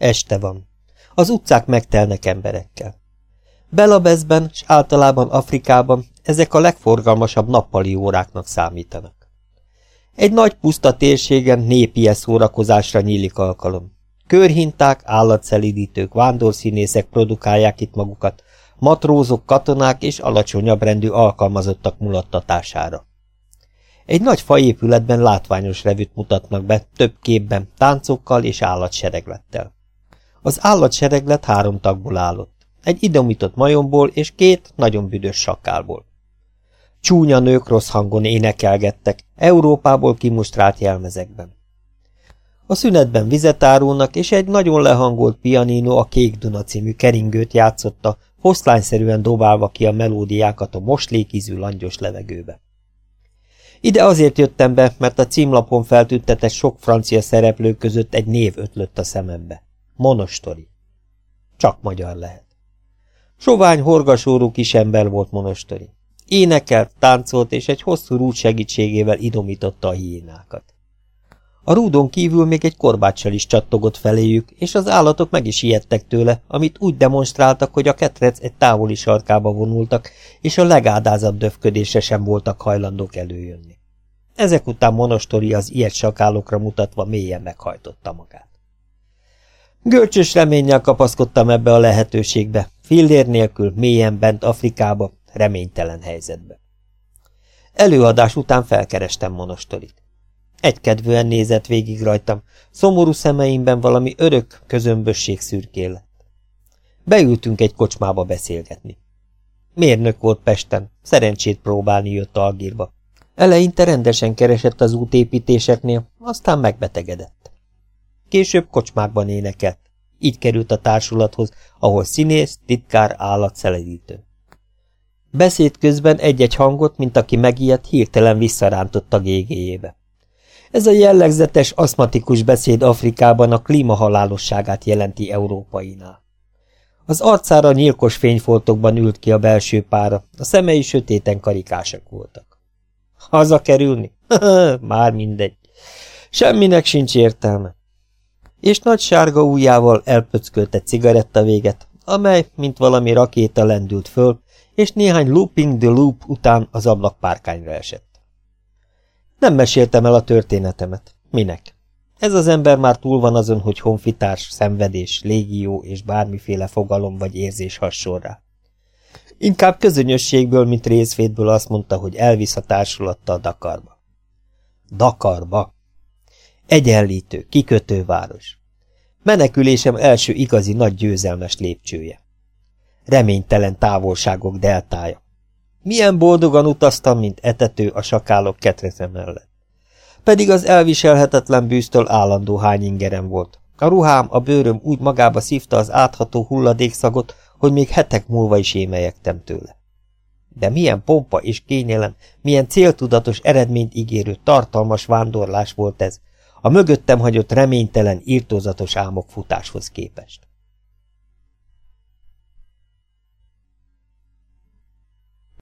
Este van. Az utcák megtelnek emberekkel. Belabezben és általában Afrikában ezek a legforgalmasabb nappali óráknak számítanak. Egy nagy puszta térségen népies szórakozásra nyílik alkalom. Körhinták, állatszelidítők, vándorszínészek produkálják itt magukat, matrózok, katonák és alacsonyabb rendű alkalmazottak mulattatására. Egy nagy faépületben látványos revűt mutatnak be, több képben, táncokkal és állatsereglettel. Az állatsereglet három tagból állott, egy idomított majomból és két nagyon büdös sakálból. Csúnya nők rossz hangon énekelgettek, Európából kimustrált jelmezekben. A szünetben vizet árulnak, és egy nagyon lehangolt pianino a Kék Duna című keringőt játszotta, foszlányszerűen dobálva ki a melódiákat a moslékízű langyos levegőbe. Ide azért jöttem be, mert a címlapon feltüntetett sok francia szereplő között egy név ötlött a szemembe. Monostori. Csak magyar lehet. Sovány, horgasórú kisember volt Monostori. Énekelt, táncolt, és egy hosszú rúd segítségével idomította a hiénákat. A rúdon kívül még egy korbáccsal is csattogott feléjük, és az állatok meg is ijedtek tőle, amit úgy demonstráltak, hogy a ketrec egy távoli sarkába vonultak, és a legádázabb döfködésre sem voltak hajlandók előjönni. Ezek után Monostori az ilyet sakálokra mutatva mélyen meghajtotta magát. Görcsös reménnyel kapaszkodtam ebbe a lehetőségbe, fillér nélkül, mélyen bent Afrikába, reménytelen helyzetbe. Előadás után felkerestem Monostorit. Egykedvűen nézett végig rajtam, szomorú szemeimben valami örök közömbösség szürkél Beültünk egy kocsmába beszélgetni. Mérnök volt Pesten, szerencsét próbálni jött Algírba. Eleinte rendesen keresett az útépítéseknél, aztán megbetegedett. Később kocsmákban énekelt. Így került a társulathoz, ahol színész, titkár, állatszeledítő. Beszéd közben egy-egy hangot, mint aki megijedt, hirtelen visszarántott a gégéjébe. Ez a jellegzetes aszmatikus beszéd Afrikában a klímahalálosságát jelenti európainál. Az arcára nyilkos fényfoltokban ült ki a belső pára, a szemei sötéten karikásak voltak. Haza kerülni? Már mindegy. Semminek sincs értelme. És nagy sárga ujjával elpöckölt egy cigaretta véget, amely, mint valami rakéta lendült föl, és néhány looping the loop után az ablakpárkányra esett. Nem meséltem el a történetemet. Minek? Ez az ember már túl van azon, hogy honfitárs, szenvedés, légió és bármiféle fogalom vagy érzés hasonl rá. Inkább közönösségből, mint részvétből azt mondta, hogy elvisz a társulattal Dakarba. Dakarba. Egyenlítő, kikötő város. Menekülésem első igazi nagy győzelmes lépcsője. Reménytelen távolságok deltája. Milyen boldogan utaztam, mint etető a sakálok ketreze mellett. Pedig az elviselhetetlen bűztől állandó hányingerem volt. A ruhám, a bőröm úgy magába szívta az átható hulladékszagot, hogy még hetek múlva is émelyektem tőle. De milyen pompa és kényelem, milyen céltudatos eredményt ígérő, tartalmas vándorlás volt ez, a mögöttem hagyott reménytelen, írtózatos álmok futáshoz képest.